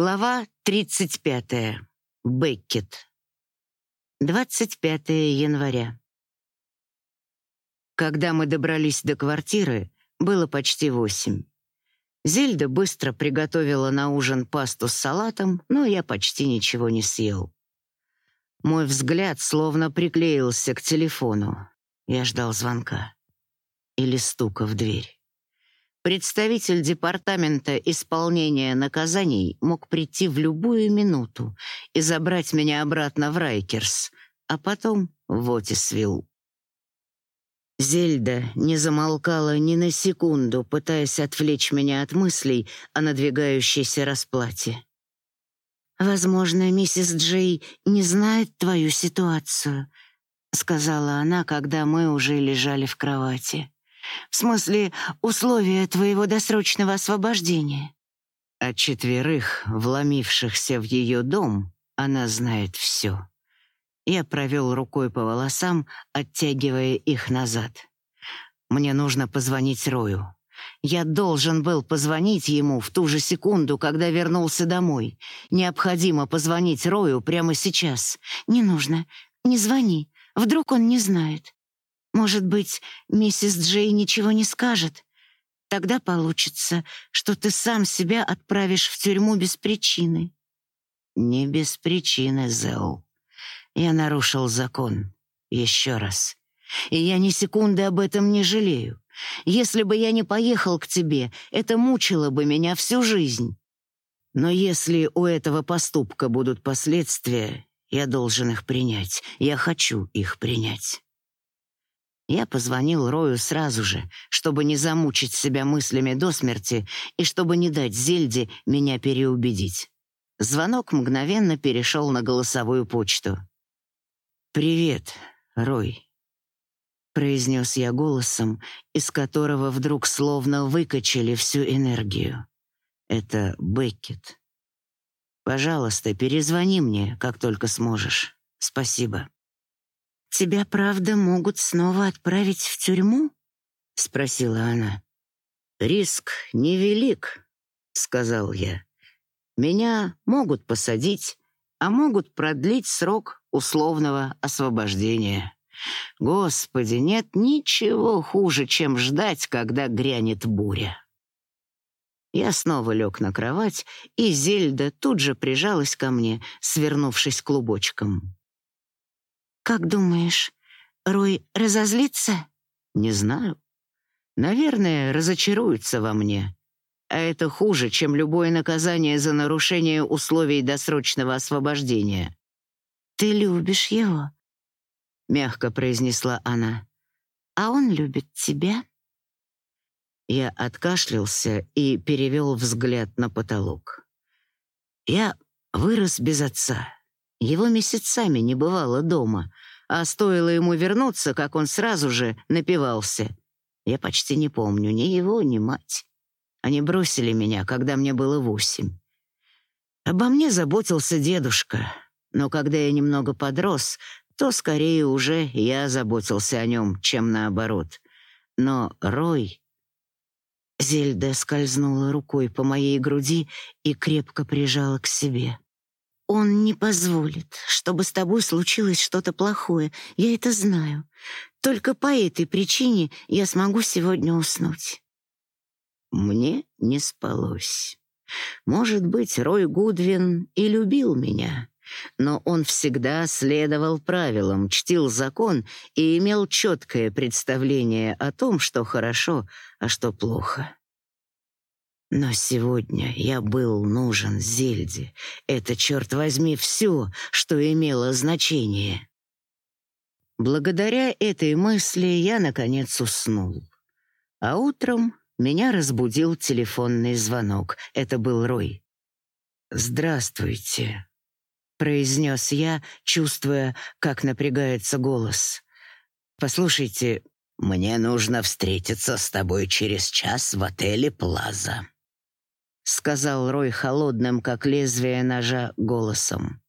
Глава 35. Беккет. 25 января. Когда мы добрались до квартиры, было почти восемь. Зельда быстро приготовила на ужин пасту с салатом, но я почти ничего не съел. Мой взгляд словно приклеился к телефону. Я ждал звонка или стука в дверь. Представитель департамента исполнения наказаний мог прийти в любую минуту и забрать меня обратно в Райкерс, а потом в Отисвилл. Зельда не замолкала ни на секунду, пытаясь отвлечь меня от мыслей о надвигающейся расплате. «Возможно, миссис Джей не знает твою ситуацию», — сказала она, когда мы уже лежали в кровати. В смысле, условия твоего досрочного освобождения. О четверых, вломившихся в ее дом, она знает все. Я провел рукой по волосам, оттягивая их назад. Мне нужно позвонить Рою. Я должен был позвонить ему в ту же секунду, когда вернулся домой. Необходимо позвонить Рою прямо сейчас. Не нужно. Не звони. Вдруг он не знает. Может быть, миссис Джей ничего не скажет? Тогда получится, что ты сам себя отправишь в тюрьму без причины. Не без причины, Зел. Я нарушил закон. Еще раз. И я ни секунды об этом не жалею. Если бы я не поехал к тебе, это мучило бы меня всю жизнь. Но если у этого поступка будут последствия, я должен их принять. Я хочу их принять. Я позвонил Рою сразу же, чтобы не замучить себя мыслями до смерти и чтобы не дать Зельде меня переубедить. Звонок мгновенно перешел на голосовую почту. «Привет, Рой», — произнес я голосом, из которого вдруг словно выкачали всю энергию. «Это Беккет. Пожалуйста, перезвони мне, как только сможешь. Спасибо». «Тебя, правда, могут снова отправить в тюрьму?» — спросила она. «Риск невелик», — сказал я. «Меня могут посадить, а могут продлить срок условного освобождения. Господи, нет ничего хуже, чем ждать, когда грянет буря». Я снова лег на кровать, и Зельда тут же прижалась ко мне, свернувшись клубочком. «Как думаешь, Рой разозлится?» «Не знаю. Наверное, разочаруется во мне. А это хуже, чем любое наказание за нарушение условий досрочного освобождения». «Ты любишь его», — мягко произнесла она. «А он любит тебя?» Я откашлялся и перевел взгляд на потолок. Я вырос без отца. Его месяцами не бывало дома, а стоило ему вернуться, как он сразу же напивался. Я почти не помню ни его, ни мать. Они бросили меня, когда мне было восемь. Обо мне заботился дедушка, но когда я немного подрос, то скорее уже я заботился о нем, чем наоборот. Но Рой... Зельда скользнула рукой по моей груди и крепко прижала к себе. Он не позволит, чтобы с тобой случилось что-то плохое. Я это знаю. Только по этой причине я смогу сегодня уснуть. Мне не спалось. Может быть, Рой Гудвин и любил меня, но он всегда следовал правилам, чтил закон и имел четкое представление о том, что хорошо, а что плохо. Но сегодня я был нужен Зельде. Это, черт возьми, все, что имело значение. Благодаря этой мысли я, наконец, уснул. А утром меня разбудил телефонный звонок. Это был Рой. «Здравствуйте», — произнес я, чувствуя, как напрягается голос. «Послушайте, мне нужно встретиться с тобой через час в отеле «Плаза» сказал Рой холодным, как лезвие ножа, голосом.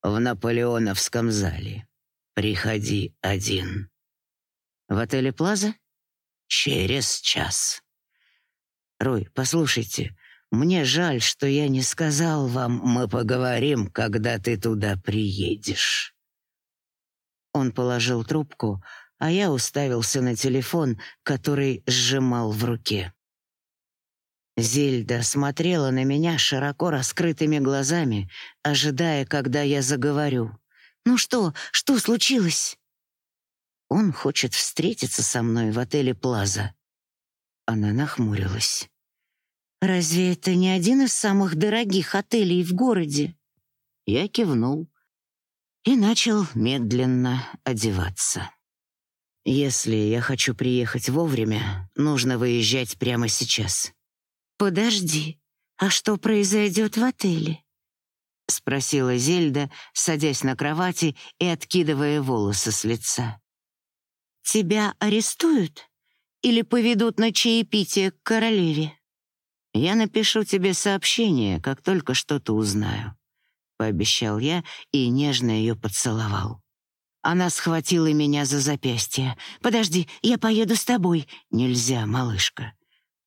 В Наполеоновском зале. Приходи один. В отеле Плаза? Через час. Рой, послушайте, Мне жаль, что я не сказал вам, мы поговорим, когда ты туда приедешь». Он положил трубку, а я уставился на телефон, который сжимал в руке. Зельда смотрела на меня широко раскрытыми глазами, ожидая, когда я заговорю. «Ну что? Что случилось?» «Он хочет встретиться со мной в отеле «Плаза». Она нахмурилась. «Разве это не один из самых дорогих отелей в городе?» Я кивнул и начал медленно одеваться. «Если я хочу приехать вовремя, нужно выезжать прямо сейчас». «Подожди, а что произойдет в отеле?» — спросила Зельда, садясь на кровати и откидывая волосы с лица. «Тебя арестуют или поведут на чаепитие к королеве?» «Я напишу тебе сообщение, как только что-то узнаю», — пообещал я и нежно ее поцеловал. Она схватила меня за запястье. «Подожди, я поеду с тобой». «Нельзя, малышка.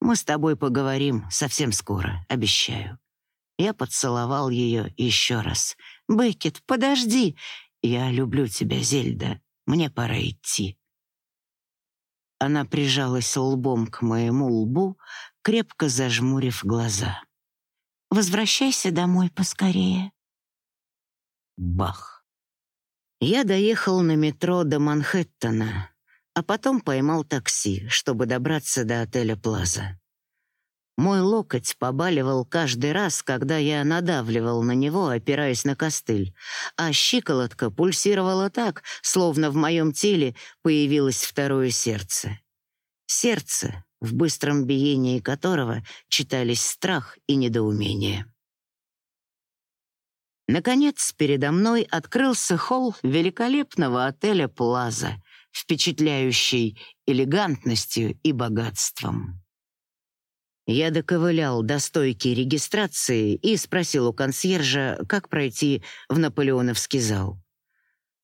Мы с тобой поговорим совсем скоро, обещаю». Я поцеловал ее еще раз. «Беккет, подожди! Я люблю тебя, Зельда. Мне пора идти». Она прижалась лбом к моему лбу, крепко зажмурив глаза. «Возвращайся домой поскорее». Бах. Я доехал на метро до Манхэттена, а потом поймал такси, чтобы добраться до отеля «Плаза». Мой локоть побаливал каждый раз, когда я надавливал на него, опираясь на костыль, а щиколотка пульсировала так, словно в моем теле появилось второе сердце. Сердце, в быстром биении которого читались страх и недоумение. Наконец, передо мной открылся холл великолепного отеля «Плаза», впечатляющий элегантностью и богатством. Я доковылял до стойки регистрации и спросил у консьержа, как пройти в наполеоновский зал.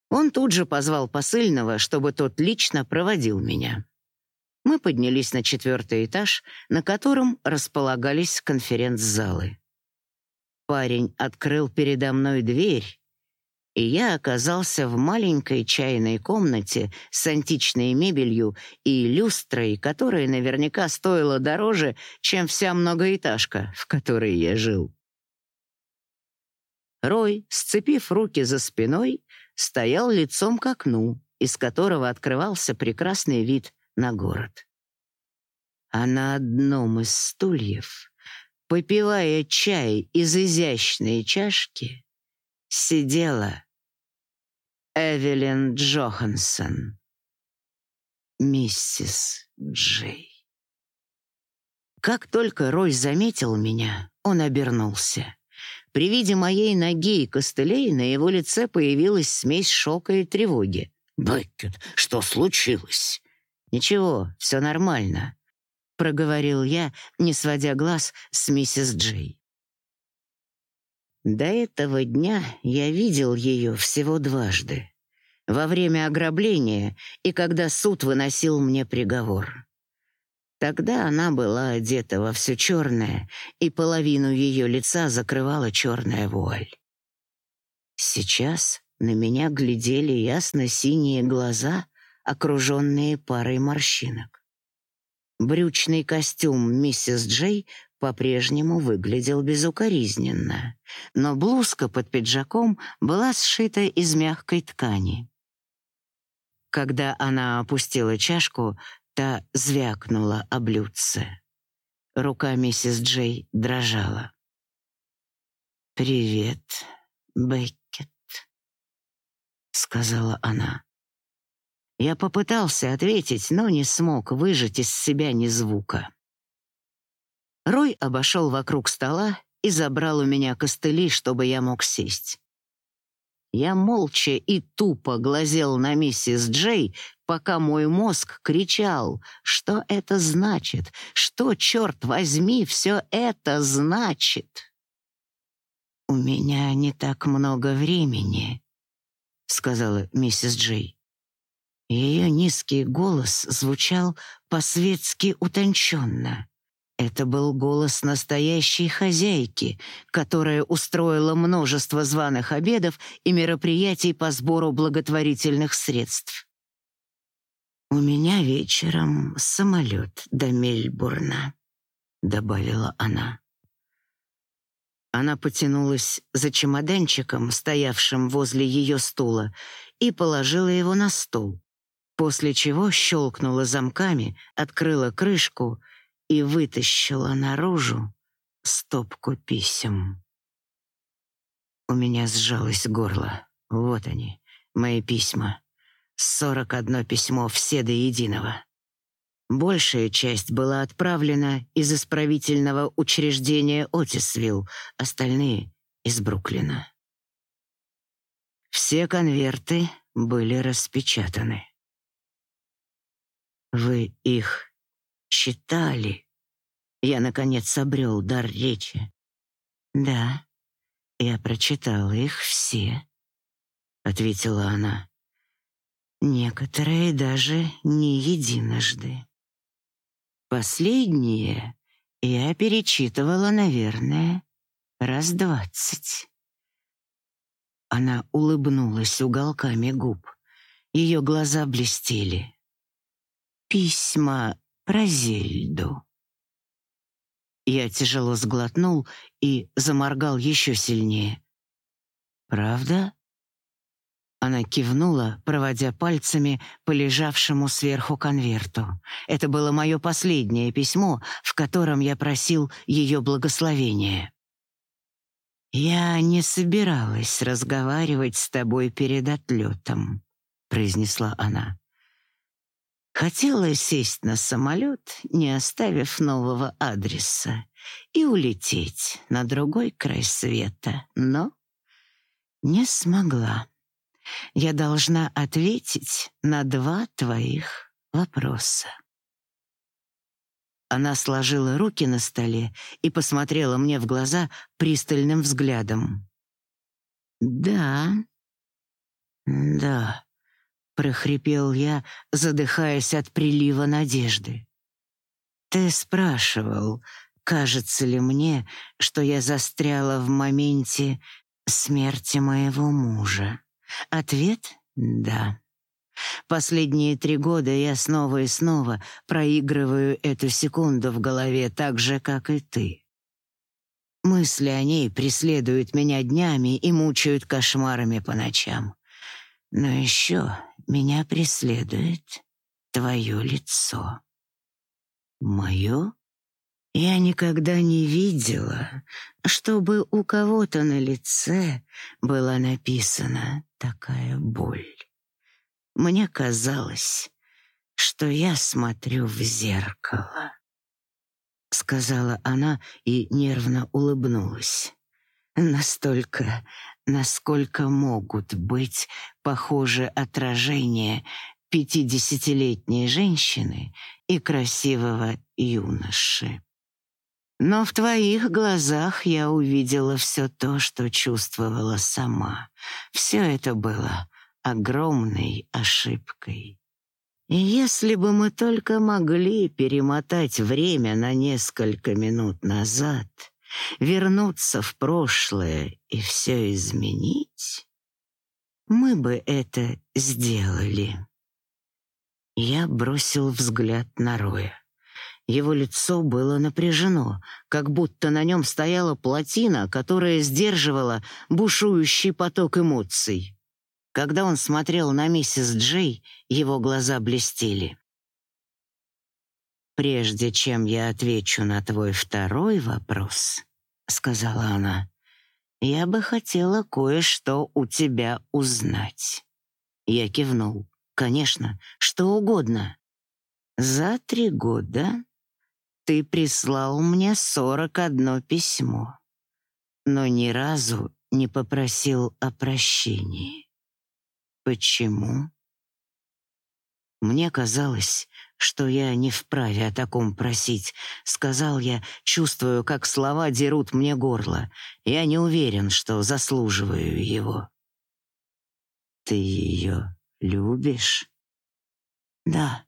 Он тут же позвал посыльного, чтобы тот лично проводил меня. Мы поднялись на четвертый этаж, на котором располагались конференц-залы. Парень открыл передо мной дверь, и я оказался в маленькой чайной комнате с античной мебелью и люстрой, которая наверняка стоила дороже, чем вся многоэтажка, в которой я жил. Рой, сцепив руки за спиной, стоял лицом к окну, из которого открывался прекрасный вид на город. А на одном из стульев, попивая чай из изящной чашки, сидела Эвелин Джохансон, миссис Джей. Как только Рой заметил меня, он обернулся. При виде моей ноги и костылей на его лице появилась смесь шока и тревоги. «Беккет, что случилось?» «Ничего, все нормально», — проговорил я, не сводя глаз с миссис Джей. До этого дня я видел ее всего дважды. Во время ограбления и когда суд выносил мне приговор. Тогда она была одета во все черное, и половину ее лица закрывала черная вуаль. Сейчас на меня глядели ясно-синие глаза, окруженные парой морщинок. Брючный костюм миссис Джей по-прежнему выглядел безукоризненно, но блузка под пиджаком была сшита из мягкой ткани. Когда она опустила чашку, та звякнула о блюдце. Рука миссис Джей дрожала. «Привет, Беккет», — сказала она. Я попытался ответить, но не смог выжать из себя ни звука. Рой обошел вокруг стола и забрал у меня костыли, чтобы я мог сесть. Я молча и тупо глазел на миссис Джей, пока мой мозг кричал, что это значит, что, черт возьми, все это значит. «У меня не так много времени», — сказала миссис Джей. Ее низкий голос звучал по-светски утонченно. Это был голос настоящей хозяйки, которая устроила множество званых обедов и мероприятий по сбору благотворительных средств. «У меня вечером самолет до Мельбурна», — добавила она. Она потянулась за чемоданчиком, стоявшим возле ее стула, и положила его на стол, после чего щелкнула замками, открыла крышку и вытащила наружу стопку писем. У меня сжалось горло. Вот они, мои письма. Сорок одно письмо, все до единого. Большая часть была отправлена из исправительного учреждения Отисвилл, остальные — из Бруклина. Все конверты были распечатаны. «Вы их читали. Я, наконец, обрел дар речи. «Да, я прочитала их все», — ответила она. «Некоторые даже не единожды. Последние я перечитывала, наверное, раз двадцать». Она улыбнулась уголками губ. Ее глаза блестели. «Письма про Зельду. Я тяжело сглотнул и заморгал еще сильнее. «Правда?» Она кивнула, проводя пальцами по лежавшему сверху конверту. Это было мое последнее письмо, в котором я просил ее благословения. «Я не собиралась разговаривать с тобой перед отлетом», — произнесла она. Хотела сесть на самолет, не оставив нового адреса, и улететь на другой край света, но не смогла. Я должна ответить на два твоих вопроса. Она сложила руки на столе и посмотрела мне в глаза пристальным взглядом. «Да, да», прохрипел я, задыхаясь от прилива надежды. Ты спрашивал, кажется ли мне, что я застряла в моменте смерти моего мужа. Ответ — да. Последние три года я снова и снова проигрываю эту секунду в голове так же, как и ты. Мысли о ней преследуют меня днями и мучают кошмарами по ночам. Но еще меня преследует твое лицо. Мое? Я никогда не видела, чтобы у кого-то на лице была написана такая боль. Мне казалось, что я смотрю в зеркало. Сказала она и нервно улыбнулась. Настолько насколько могут быть похожи отражения пятидесятилетней женщины и красивого юноши. Но в твоих глазах я увидела все то, что чувствовала сама. Все это было огромной ошибкой. И если бы мы только могли перемотать время на несколько минут назад, вернуться в прошлое и все изменить, мы бы это сделали. Я бросил взгляд на Роя. Его лицо было напряжено, как будто на нем стояла плотина, которая сдерживала бушующий поток эмоций. Когда он смотрел на миссис Джей, его глаза блестели. «Прежде чем я отвечу на твой второй вопрос», — сказала она, — «я бы хотела кое-что у тебя узнать». Я кивнул. «Конечно, что угодно». «За три года ты прислал мне сорок одно письмо, но ни разу не попросил о прощении. Почему?» Мне казалось, что я не вправе о таком просить, сказал я, чувствую, как слова дерут мне горло. Я не уверен, что заслуживаю его. Ты ее любишь? Да,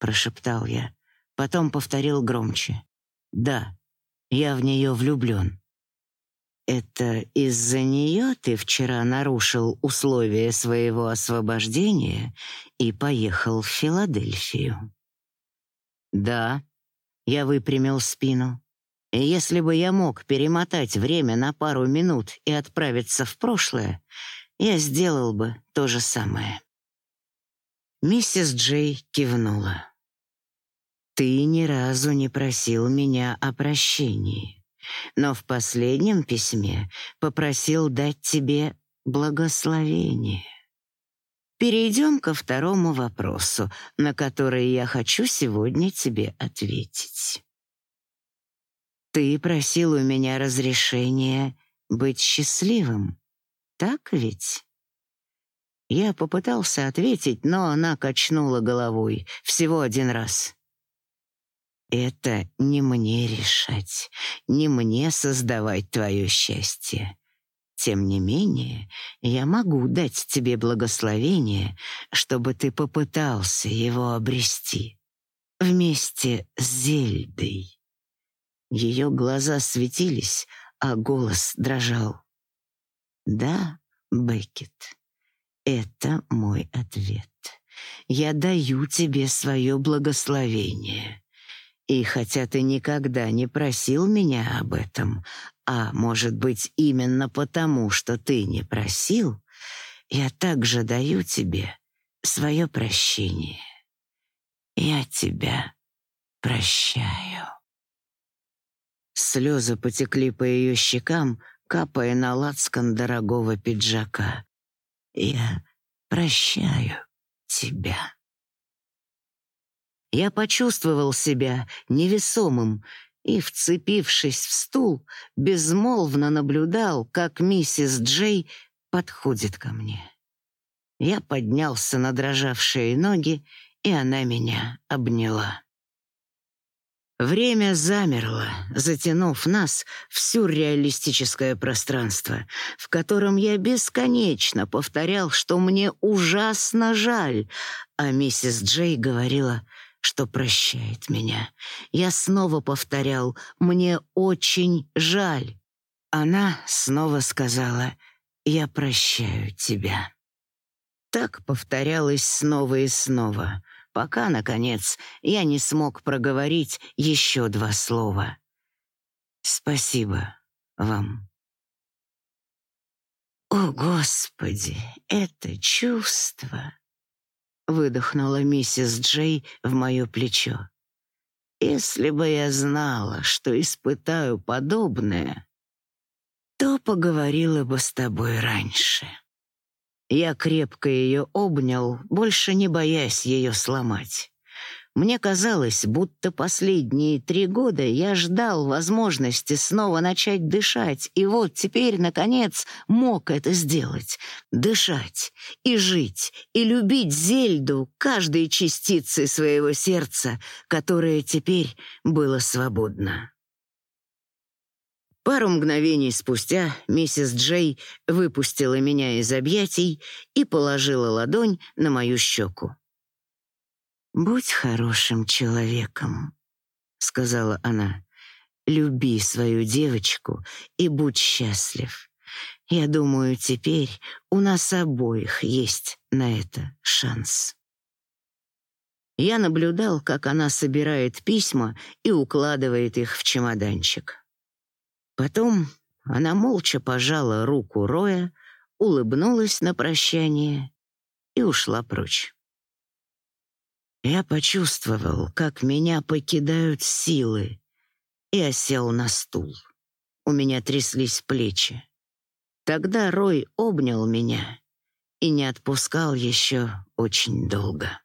прошептал я, потом повторил громче. Да, я в нее влюблен. Это из-за нее ты вчера нарушил условия своего освобождения и поехал в Филадельфию? Да, я выпрямил спину. И если бы я мог перемотать время на пару минут и отправиться в прошлое, я сделал бы то же самое. Миссис Джей кивнула. Ты ни разу не просил меня о прощении но в последнем письме попросил дать тебе благословение. Перейдем ко второму вопросу, на который я хочу сегодня тебе ответить. Ты просил у меня разрешения быть счастливым, так ведь? Я попытался ответить, но она качнула головой всего один раз. Это не мне решать, не мне создавать твое счастье. Тем не менее, я могу дать тебе благословение, чтобы ты попытался его обрести. Вместе с Зельдой. Ее глаза светились, а голос дрожал. Да, Беккет, это мой ответ. Я даю тебе свое благословение. И хотя ты никогда не просил меня об этом, а, может быть, именно потому, что ты не просил, я также даю тебе свое прощение. Я тебя прощаю. Слезы потекли по ее щекам, капая на лацкан дорогого пиджака. Я прощаю тебя. Я почувствовал себя невесомым и, вцепившись в стул, безмолвно наблюдал, как миссис Джей подходит ко мне. Я поднялся на дрожавшие ноги, и она меня обняла. Время замерло, затянув нас в сюрреалистическое пространство, в котором я бесконечно повторял, что мне ужасно жаль, а миссис Джей говорила — что прощает меня. Я снова повторял «Мне очень жаль». Она снова сказала «Я прощаю тебя». Так повторялось снова и снова, пока, наконец, я не смог проговорить еще два слова. «Спасибо вам». О, Господи, это чувство! Выдохнула миссис Джей в мое плечо. Если бы я знала, что испытаю подобное, то поговорила бы с тобой раньше. Я крепко ее обнял, больше не боясь ее сломать. Мне казалось, будто последние три года я ждал возможности снова начать дышать, и вот теперь, наконец, мог это сделать. Дышать и жить, и любить Зельду каждой частицей своего сердца, которое теперь было свободно. Пару мгновений спустя миссис Джей выпустила меня из объятий и положила ладонь на мою щеку. «Будь хорошим человеком», — сказала она. «Люби свою девочку и будь счастлив. Я думаю, теперь у нас обоих есть на это шанс». Я наблюдал, как она собирает письма и укладывает их в чемоданчик. Потом она молча пожала руку Роя, улыбнулась на прощание и ушла прочь. Я почувствовал, как меня покидают силы, и осел на стул. У меня тряслись плечи. Тогда Рой обнял меня и не отпускал еще очень долго.